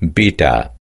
beta.